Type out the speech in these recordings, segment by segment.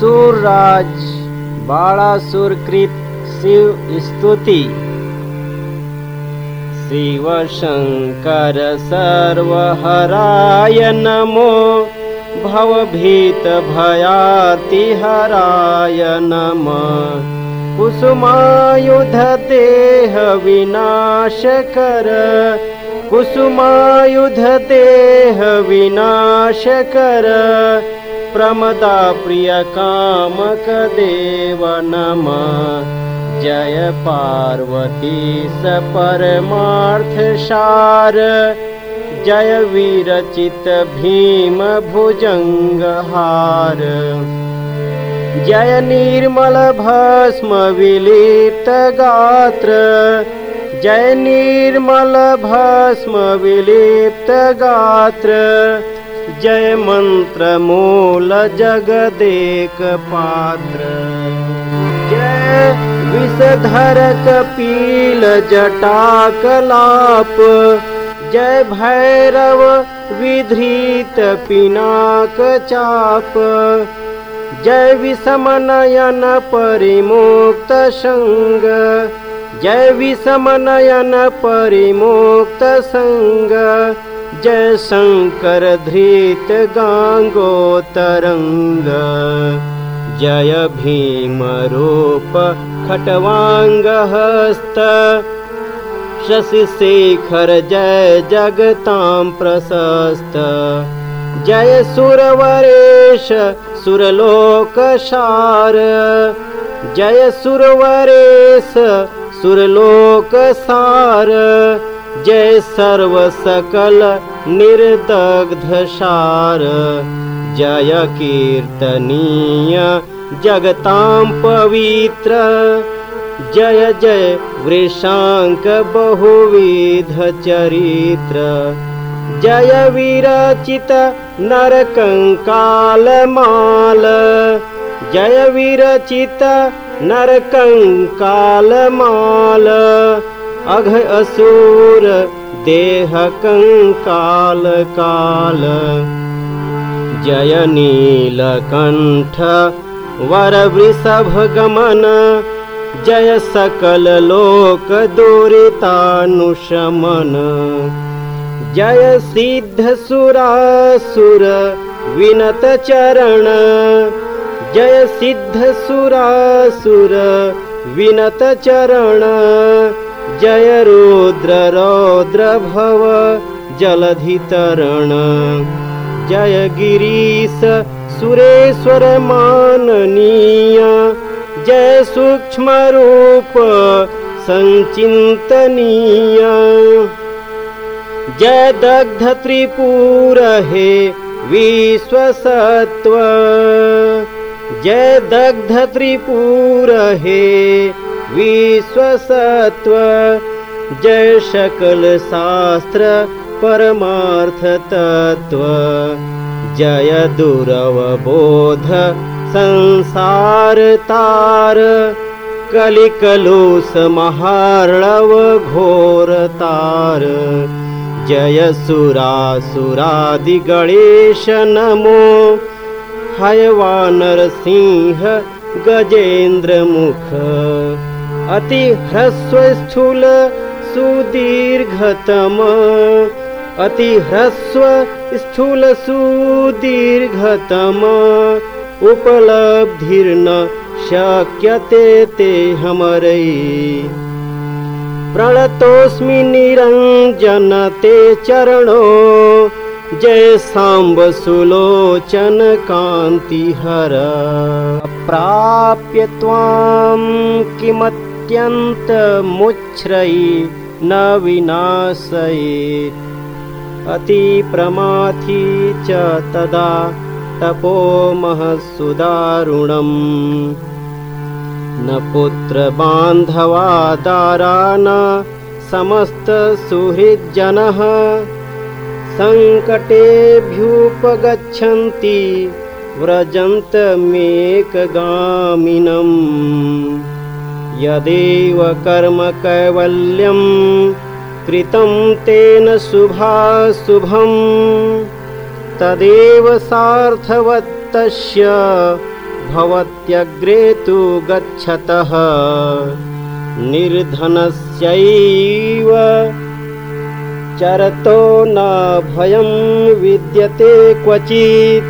असुरराज बाळासुरकृत शिव स्तुति। शिवशङ्कर सर्वहराय नमो भवभीतभयातिहराय नमः। कुसुमायुधदेह विनाशकर कुसुमायुधदेह विनाशकर प्रमदा प्रियकामकदेव नमः। जय पार्वती स परमार्थसार जय विरचित भीम भुजङ्गहार जय निर्मल भस्म विलिप्त गात्र। जय निर्मल भस्म विलिप्त गात्र जय मन्त्र मूल जगदेक पात्र जय विषधर कपिल जटा कलाप जय भैरव विधृत पिनाक चाप जय विषमनयन परिमुक्त सङ्ग जय विषमनयन परिमुक्त सङ्ग जय शङ्कर धृत गाङ्गोतरङ्ग जय भीमरूप खट्वाङ्गहस्त शशिशेखर जय जगतां प्रशस्त जय सुरवरेश सुरलोकसार जय सुरवरेश सुरलोकसार जय सर्वसकल निर्दग्धसार। जय कीर्तनीय जगतां पवित्र। जय जय वृषाङ्क बहुविध चरित्र। जय विरचित नरकङ्कालमाल। जय विरचित नरकङ्कालमाल अघ असुर देह कङ्काल काल जय नीलकण्ठ वरवृषभगमन। जय सकल लोक दुरितानुशमन। जय सिद्ध सुरासुर विनत चरण। जय सिद्ध सुरासुर विनत चरण जय रुद्र रौद्र भव जलधितरण। जय गिरीश सुरेश्वर माननीय। जय सूक्ष्मरूप सञ्चिन्तनीय जय दग्ध त्रिपुर हे विश्वसत्व जय दग्ध त्रिपुर हे विश्वसत्व जय सकल शास्त्र परमार्थ तत्व जय दुरवबोध संसार तार। कलिकलुष महार्णव घोर तार। जय सुरासुरादिगणेश नमो। हयवानर सिंह गजेन्द्रमुख अति ह्रस्व स्थूल सुदीर्घतम। अति ह्रस्व स्थूल सुदीर्घतम उपलब्धिर्न शक्यते ते हमरै। प्रणतोऽस्मि निरञ्जन ते चरणो। जय साम्ब सुलोचन कान्तिहर। प्राप्य त्वां किमत्यन्तमुच्छ्रै न विनाशयेत्। अतिप्रमाथि च तदा तपो महत्सुदारुणम् न पुत्रबान्धवादारा न समस्तसुहृज्जनः। सङ्कटेभ्युपगच्छन्ति व्रजन्तमेकगामिनम् यदेव कर्म कैवल्यं कृतं तेन शुभाशुभम्। तदेव सार्थवत्तस्य भवत्यग्रे तु गच्छतः। निर्धनस्यैव चरतो न भयं विद्यते क्वचित्।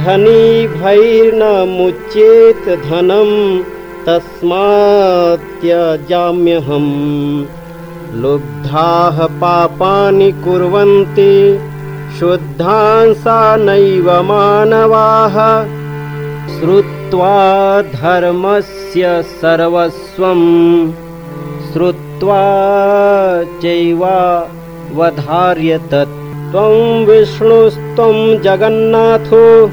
धनी भैर्न मुच्येत धनं तस्मात्यजाम्यहम् लुब्धाः पापानि कुर्वन्ति शुद्धांसा नैव मानवाः। श्रुत्वा धर्मस्य सर्वस्वं श्रुत्वा चैवावधार्यतत् त्वं विष्णुस्त्वं जगन्नाथो।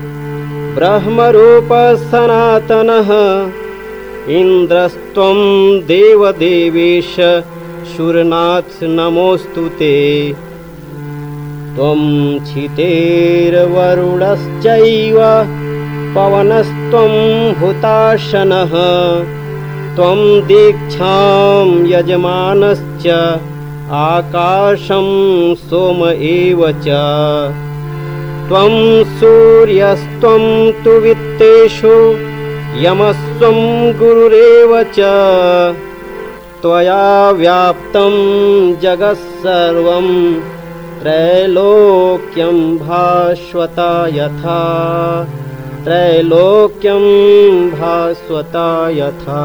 ब्रह्मरूपसनातनः इन्द्रस्त्वं देवदेवेश शूरनाथ नमोऽस्तु ते। त्वं छितेर्वरुणश्चैव पवनस्त्वं हुताशनः। त्वं दीक्षां यजमानश्च आकाशं सोम एव च। त्वं सूर्यस्त्वं तु वित्तेषु यमस्त्वं गुरुरेव च। त्वया व्याप्तं जगत्सर्वं त्रैलोक्यं भास्वता यथा। त्रैलोक्यं भास्वता यथा